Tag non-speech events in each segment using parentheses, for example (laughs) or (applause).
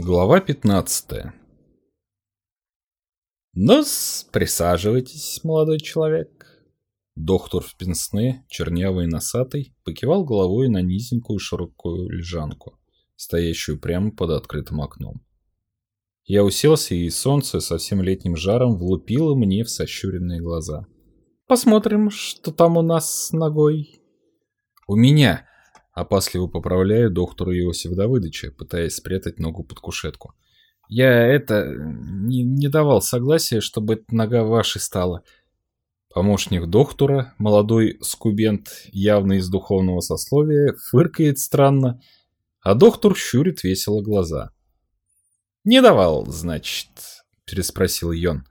Глава 15 ну присаживайтесь, молодой человек. Доктор в пенсне, чернявый и носатый, покивал головой на низенькую широкую лежанку, стоящую прямо под открытым окном. Я уселся, и солнце со всем летним жаром влупило мне в сощуренные глаза. «Посмотрим, что там у нас с ногой». «У меня!» Опасливо поправляю доктору Иосифа Давыдовича, пытаясь спрятать ногу под кушетку. «Я это... Не, не давал согласия, чтобы нога вашей стала». Помощник доктора, молодой скубент, явно из духовного сословия, фыркает странно, а доктор щурит весело глаза. «Не давал, значит?» — переспросил Йон.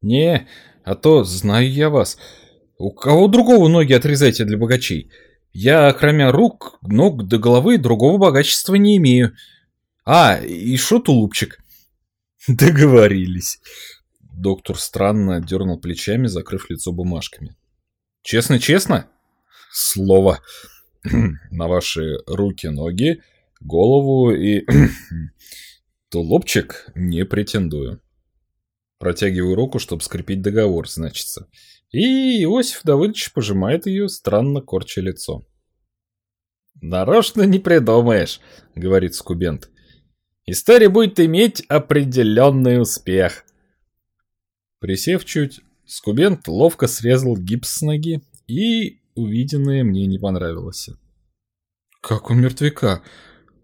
«Не, а то знаю я вас. У кого другого ноги отрезайте для богачей? Я, кроме рук, ног до головы, другого богачества не имею. А, и шо тулупчик?» (laughs) «Договорились». Доктор странно дернул плечами, закрыв лицо бумажками. «Честно-честно?» «Слово. (clears throat) На ваши руки-ноги, голову и (clears throat) тулупчик не претендую». Протягиваю руку, чтобы скрепить договор, значится. И Иосиф Давыдович пожимает ее, странно корча лицо. «Нарочно не придумаешь», — говорит Скубент. «История будет иметь определенный успех». Присев чуть, Скубент ловко срезал гипс с ноги, и увиденное мне не понравилось. «Как у мертвяка.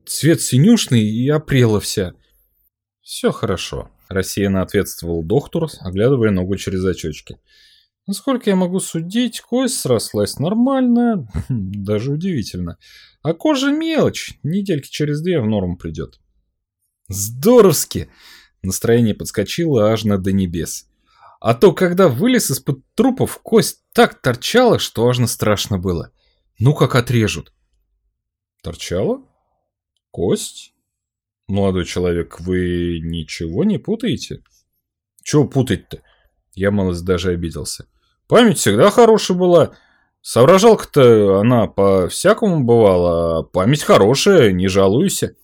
Цвет синюшный и опрела вся». «Все хорошо», — рассеянно ответствовал доктор, оглядывая ногу через очечки. Насколько я могу судить, кость срослась нормально, (laughs) даже удивительно. А кожа мелочь, недельки через две в норму придет. Здоровски! Настроение подскочило аж на до небес. А то, когда вылез из-под трупов, кость так торчала, что аж страшно было. Ну, как отрежут. Торчала? Кость? Молодой человек, вы ничего не путаете? Чего путать-то? Я малость даже обиделся. Память всегда хорошая была. Соображалка-то она по-всякому бывала, а память хорошая, не жалуйся.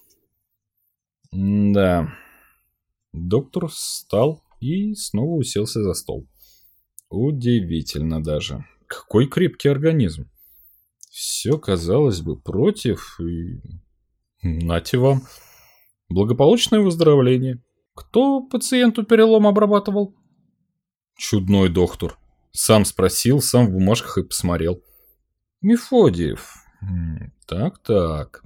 да. Доктор встал и снова уселся за стол. Удивительно даже. Какой крепкий организм. Все, казалось бы, против и... Нате вам. Благополучное выздоровление. Кто пациенту перелом обрабатывал? Чудной доктор. Сам спросил, сам в бумажках и посмотрел. Мефодиев. Так-так.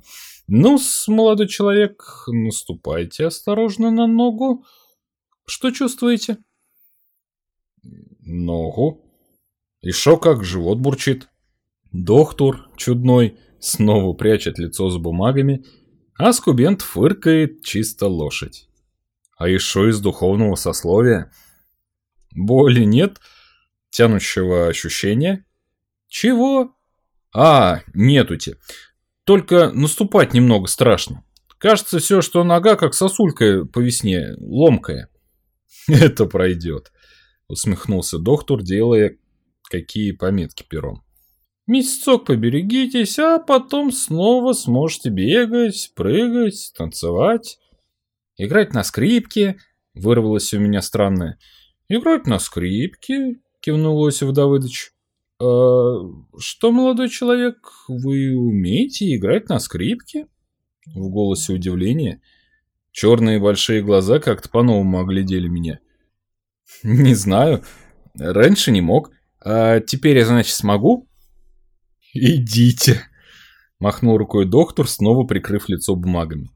ну молодой человек, наступайте осторожно на ногу. Что чувствуете? Ногу. И шо как живот бурчит. Доктор чудной снова прячет лицо с бумагами, а скубент фыркает чисто лошадь. А еще из духовного сословия. Боли нет, — тянущего ощущения. Чего? А, нетути. Только наступать немного страшно. Кажется все, что нога как сосулька по весне, ломкая. (laughs) Это пройдет, усмехнулся доктор, делая какие пометки пером. Месяцок поберегитесь, а потом снова сможете бегать, прыгать, танцевать. Играть на скрипке, вырвалось у меня странное. Играть на скрипке, кивнул Осип Давыдович. «А что, молодой человек, вы умеете играть на скрипке?» В голосе удивление. Черные большие глаза как-то по-новому оглядели меня. «Не знаю. Раньше не мог. А теперь я, значит, смогу?» «Идите!» Махнул рукой доктор, снова прикрыв лицо бумагами.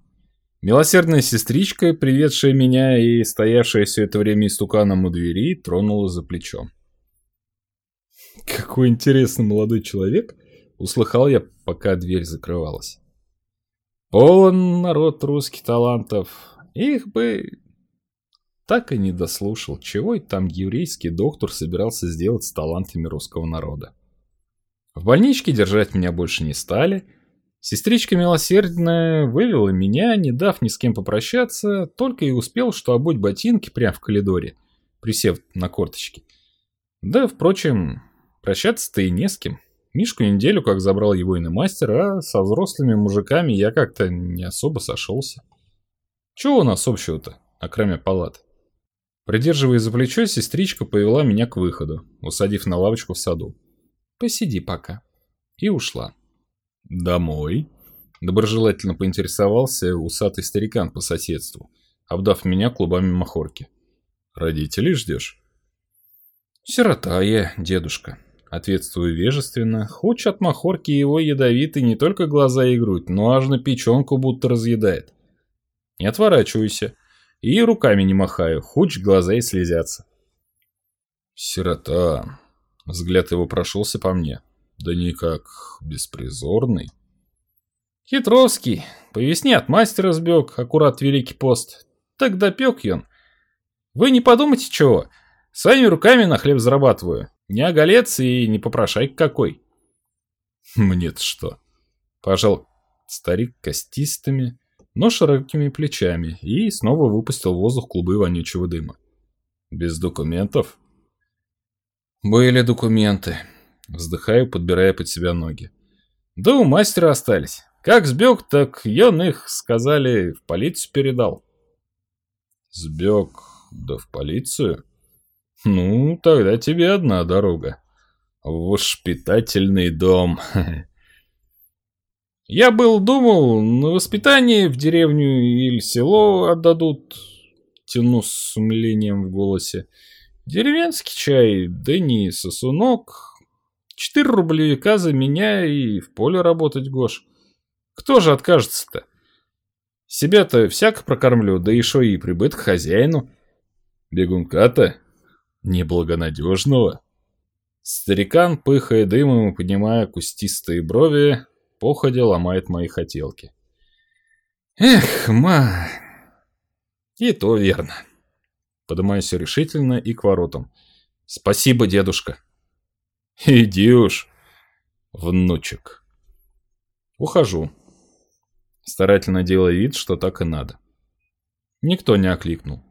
Милосердная сестричка, приведшая меня и стоявшая все это время истуканом у двери, тронула за плечо. Какой интересный молодой человек, услыхал я, пока дверь закрывалась. Полон народ русских талантов. Их бы... Так и не дослушал, чего и там еврейский доктор собирался сделать с талантами русского народа. В больничке держать меня больше не стали. Сестричка милосердная вывела меня, не дав ни с кем попрощаться, только и успел, что обуть ботинки прямо в коридоре, присев на корточки. Да, впрочем, Прощаться-то и не с кем. Мишку неделю как забрал его иный мастер, а со взрослыми мужиками я как-то не особо сошелся. Чего у нас общего-то, окромя палат? Придерживая за плечо, сестричка повела меня к выходу, усадив на лавочку в саду. «Посиди пока». И ушла. «Домой?» Доброжелательно поинтересовался усатый старикан по соседству, обдав меня клубами махорки. «Родителей ждешь?» «Сирота я, дедушка», — ответствую вежественно, хоть от махорки его ядовитый не только глаза и грудь, но аж на печенку будто разъедает. Не отворачивайся. И руками не махаю, хоть глаза и слезятся. Сирота. Взгляд его прошелся по мне. Да никак беспризорный. Хитровский. По весне от мастера сбег, аккурат Великий пост. Так допек он. Вы не подумайте чего. Своими руками на хлеб зарабатываю. Не оголец и не попрошайк какой. Мне-то что? Пожал старик костистыми, но широкими плечами и снова выпустил в воздух клубы вонючего дыма. Без документов? Были документы. Вздыхаю, подбирая под себя ноги. Да у мастера остались. Как сбег, так он их, сказали, в полицию передал. Сбег, да в полицию? Ну, тогда тебе одна дорога. В воспитательный дом. (laughs) Я был думал, на воспитание в деревню или село отдадут. Тяну с умилением в голосе. Деревенский чай, да не сосунок. Четыре рублевика за меня и в поле работать, Гош. Кто же откажется-то? Себя-то всяко прокормлю, да еще и прибыток хозяину. Бегунка-то неблагонадежного. Старикан, пыхая дымом и поднимая кустистые брови, походя ломает мои хотелки. Эх, ма... И то верно. Поднимаюсь решительно и к воротам. Спасибо, дедушка. Иди уж, внучек. Ухожу. Старательно делая вид, что так и надо. Никто не окликнул.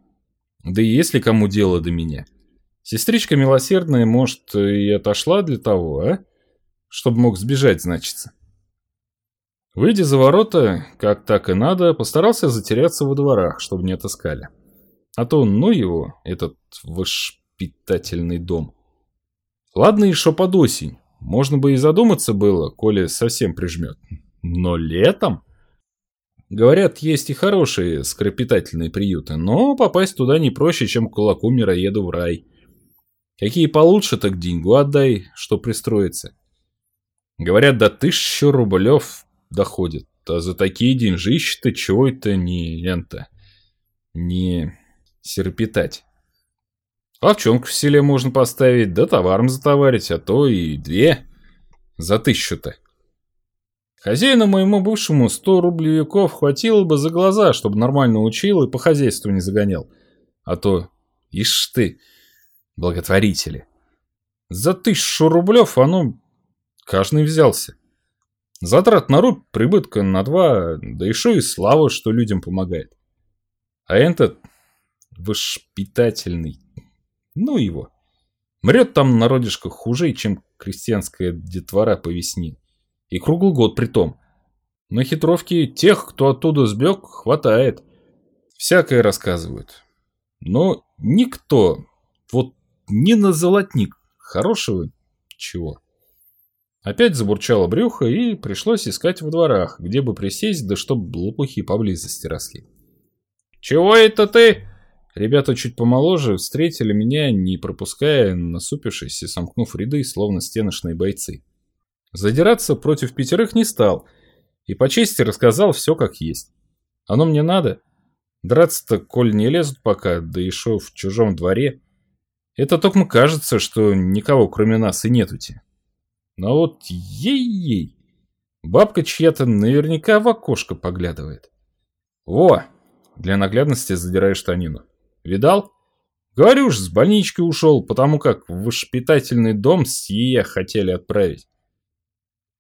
Да и если кому дело до меня. Сестричка милосердная, может, и отошла для того, а? Чтобы мог сбежать, значится. Выйдя за ворота, как так и надо, постарался затеряться во дворах, чтобы не отыскали. А то ну его, этот воспитательный дом. Ладно еще под осень. Можно бы и задуматься было, коли совсем прижмет. Но летом... Говорят, есть и хорошие скропитательные приюты, но попасть туда не проще, чем кулаку мироеду в рай. Какие получше, так деньгу отдай, что пристроиться. Говорят, до тысячи рублев доходит. А за такие деньжищи-то чего это не лента? Не серпитать. Овчонку в селе можно поставить, да товаром затоварить, а то и две. За тысячу-то. Хозяину моему бывшему сто рублевиков хватило бы за глаза, чтобы нормально учил и по хозяйству не загонял. А то, ишь ты, благотворители. За тысячу рублев оно каждый взялся. Затрат на рубь, прибытка на два, да еще и слава, что людям помогает. А этот воспитательный, ну его. Мрет там народишко хуже, чем крестьянская детвора по весне. И круглый год при том. На хитровки тех, кто оттуда сбег, хватает. Всякое рассказывают. Но никто, вот ни на золотник, хорошего чего. Опять забурчало брюхо, и пришлось искать в дворах, где бы присесть, да чтоб лопухи поблизости росли. «Чего это ты?» Ребята чуть помоложе встретили меня, не пропуская, насупившись и сомкнув ряды, словно стеночные бойцы. Задираться против пятерых не стал, и по чести рассказал все как есть. Оно мне надо? Драться-то, коль не лезут пока, да еще в чужом дворе. Это только кажется, что никого кроме нас и нетути. Но вот ей-ей, бабка чья-то наверняка в окошко поглядывает. Во, для наглядности задираю штанину. Видал? Говорю ж, с больничкой ушел, потому как в воспитательный дом с ее хотели отправить.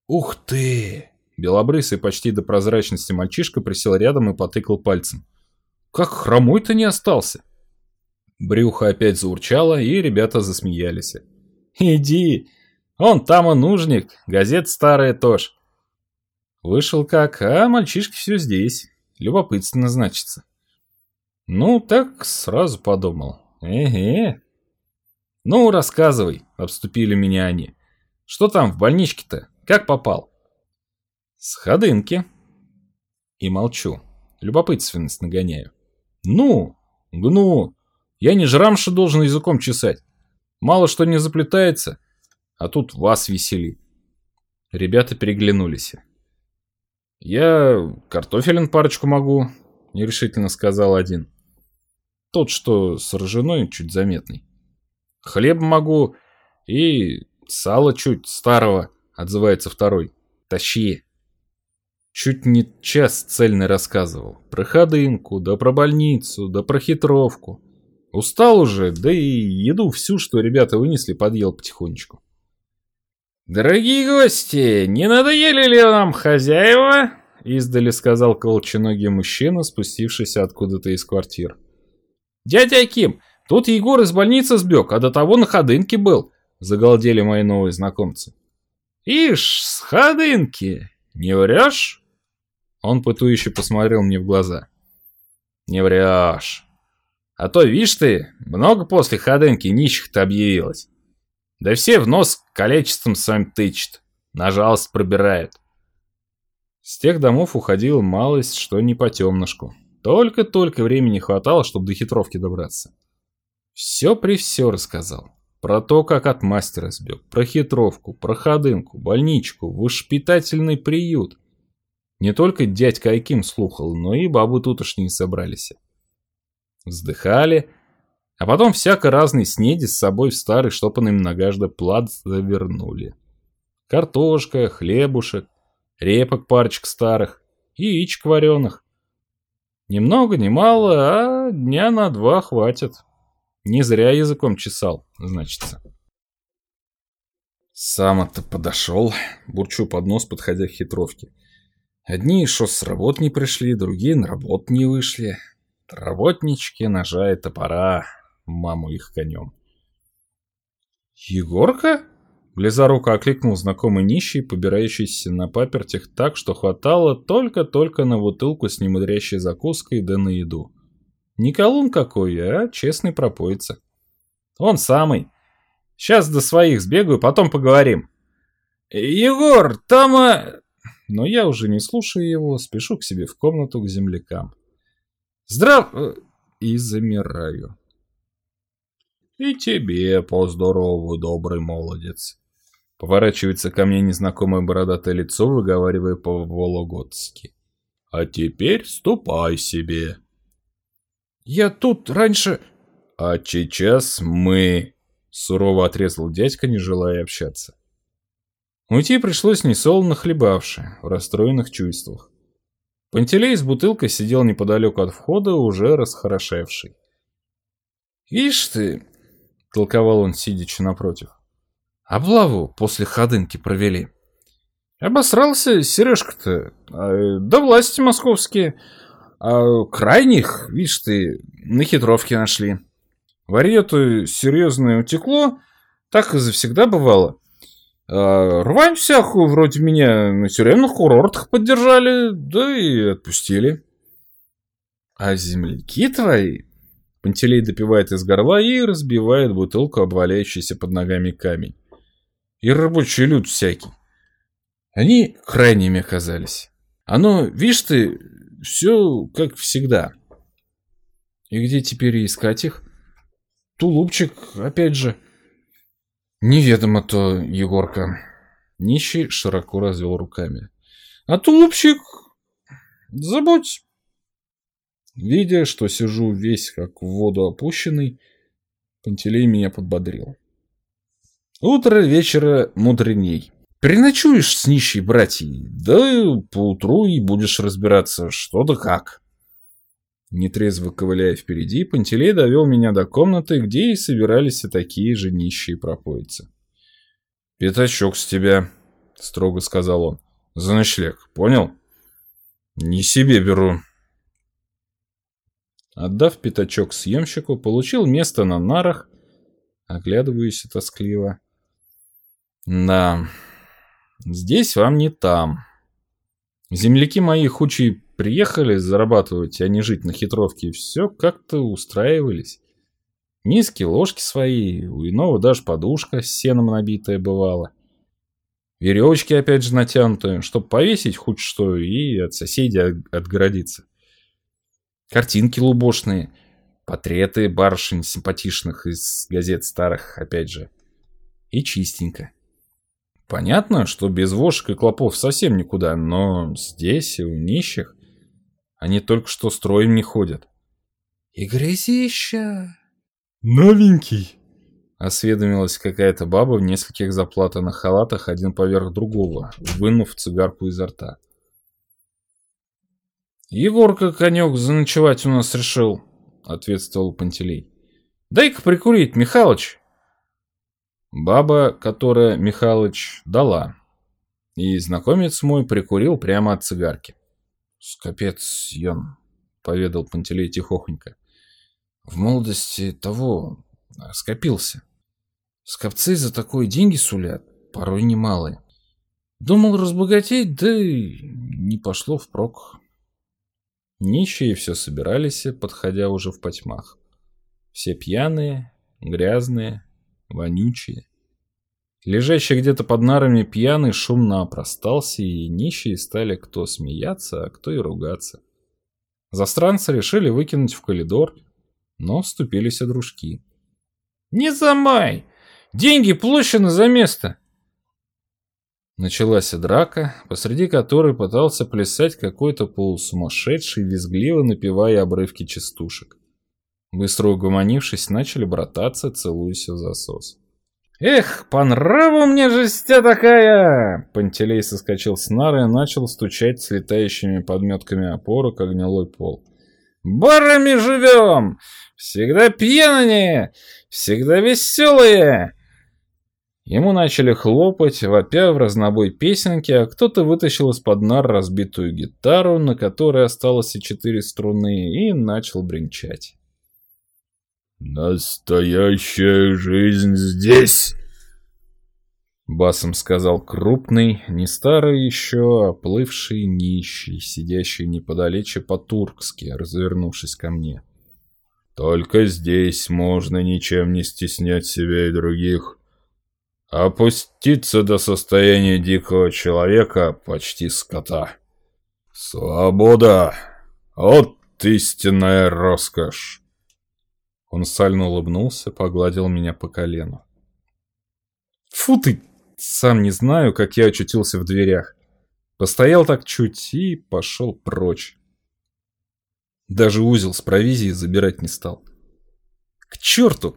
Ух ты! Белобрысый почти до прозрачности мальчишка присел рядом и потыкал пальцем. Как хромой-то не остался. Брюхо опять заурчало, и ребята засмеялись. «Иди, он там и нужник, газет старая тоже. Вышел как, а мальчишки все здесь. Любопытно значится. Ну, так сразу подумал. Эге. Ну, рассказывай, обступили меня они. Что там в больничке-то? Как попал? С ходынки. И молчу. Любопытственность нагоняю. Ну, гну. Я не жрамша должен языком чесать. Мало что не заплетается, а тут вас весели. Ребята переглянулись. «Я картофелин парочку могу», — нерешительно сказал один. Тот, что с ржаной, чуть заметный. «Хлеб могу и сало чуть старого», — отзывается второй. «Тащи». Чуть не час цельный рассказывал. Про ходынку, да про больницу, да про хитровку. Устал уже, да и еду всю, что ребята вынесли, подъел потихонечку. «Дорогие гости, не надоели ли нам хозяева?» Издали сказал колченогий мужчина, спустившийся откуда-то из квартир. «Дядя Аким, тут Егор из больницы сбег, а до того на ходынке был», загалдели мои новые знакомцы. «Ишь, с ходынки, не врешь?» Он пытующе посмотрел мне в глаза. «Не врешь. А то, видишь ты, много после ходынки нищих-то объявилось. Да все в нос количеством сам тычет, на жалость пробирают. С тех домов уходил малость, что не по темнышку. Только-только времени хватало, чтобы до хитровки добраться. Все при все рассказал. Про то, как от мастера сбег, про хитровку, про ходынку, больничку, воспитательный приют. Не только дядька Айким слухал, но и бабы тутошние собрались вздыхали, а потом всяко разный снеди с собой в старый штопанный многожды плат завернули. Картошка, хлебушек, репок парочек старых, яичек вареных. Ни много, ни мало, а дня на два хватит. Не зря языком чесал, значится. Сам-то подошел, бурчу под нос, подходя к хитровке. Одни шо с работ не пришли, другие на работу не вышли. Работнички, ножа и топора, маму их конем. «Егорка?» Близоруко окликнул знакомый нищий, побирающийся на папертях так, что хватало только-только на бутылку с немудрящей закуской да на еду. Не колун какой, а честный пропоится. Он самый. Сейчас до своих сбегаю, потом поговорим. «Егор, там...» а...» Но я уже не слушаю его, спешу к себе в комнату к землякам. Здрав... Э, и замираю. И тебе поздорову, добрый молодец. Поворачивается ко мне незнакомое бородатое лицо, выговаривая по-вологодски. А теперь ступай себе. Я тут раньше... А сейчас мы... Сурово отрезал дядька, не желая общаться. Уйти пришлось несолоно хлебавши, в расстроенных чувствах. Пантелей с бутылкой сидел неподалеку от входа, уже расхорошевший. «Ишь ты!» — толковал он, сидячи напротив. «Облаву после ходынки провели. Обосрался Сережка-то, а, да власти московские. А крайних, видишь ты, на хитровке нашли. Варье-то серьезное утекло, так и завсегда бывало. А, рвань всякую вроде меня на тюремных курортах поддержали, да и отпустили. А земляки твои... Пантелей допивает из горла и разбивает бутылку, обваляющийся под ногами камень. И рабочий люд всякий. Они крайними оказались. Оно, видишь ты, все как всегда. И где теперь искать их? Тулупчик, опять же. Неведомо то, Егорка. Нищий широко развел руками. А тулупчик... Забудь. Видя, что сижу весь как в воду опущенный, Пантелей меня подбодрил. Утро вечера мудреней. Переночуешь с нищей братьей, да поутру и будешь разбираться, что да как. Нетрезво ковыляя впереди, Пантелей довел меня до комнаты, где и собирались такие же нищие пропоицы. «Пятачок с тебя», — строго сказал он. «За ночлег, понял?» «Не себе беру». Отдав пятачок съемщику, получил место на нарах, оглядываюсь тоскливо. «Да, здесь вам не там. Земляки мои хучи приехали зарабатывать, а не жить на хитровке, и все как-то устраивались. Миски, ложки свои, у иного даже подушка с сеном набитая бывала. Веревочки опять же натянутые, чтобы повесить хоть что и от соседей отгородиться. Картинки лубошные, портреты барышень симпатичных из газет старых, опять же. И чистенько. Понятно, что без вошек и клопов совсем никуда, но здесь, у нищих, они только что строем не ходят. И грязища. Новенький. Осведомилась какая-то баба в нескольких заплатанных халатах, один поверх другого, вынув цигарку изо рта. «Егорка конек заночевать у нас решил», — ответствовал Пантелей. «Дай-ка прикурить, Михалыч». Баба, которая Михалыч дала, и знакомец мой прикурил прямо от цигарки. «Скопец, Ян», — поведал Пантелей тихохонько. «В молодости того скопился. Скопцы за такое деньги сулят, порой немалые. Думал разбогатеть, да не пошло впрок. Нищие все собирались, подходя уже в потьмах. Все пьяные, грязные, вонючие. Лежащий где-то под нарами пьяный шумно опростался, и нищие стали кто смеяться, а кто и ругаться. Застранцы решили выкинуть в коридор, но вступились о дружки. «Не замай! Деньги площадь за место!» Началась драка, посреди которой пытался плясать какой-то полусумасшедший, визгливо напевая обрывки частушек. Быстро угомонившись, начали брататься, целуясь в засос. «Эх, по нраву мне жестя такая!» Пантелей соскочил с нары и начал стучать с летающими подметками как гнилой пол. «Барами живем! Всегда пьяные! Всегда веселые!» Ему начали хлопать, вопя в разнобой песенки, а кто-то вытащил из-под нар разбитую гитару, на которой осталось и четыре струны, и начал бренчать. «Настоящая жизнь здесь!» Басом сказал крупный, не старый еще, а плывший нищий, сидящий неподалече по-туркски, развернувшись ко мне. «Только здесь можно ничем не стеснять себя и других» опуститься до состояния дикого человека, почти скота. Свобода! Вот истинная роскошь! Он сально улыбнулся, погладил меня по колену. Фу ты! Сам не знаю, как я очутился в дверях. Постоял так чуть и пошел прочь. Даже узел с провизией забирать не стал. К черту!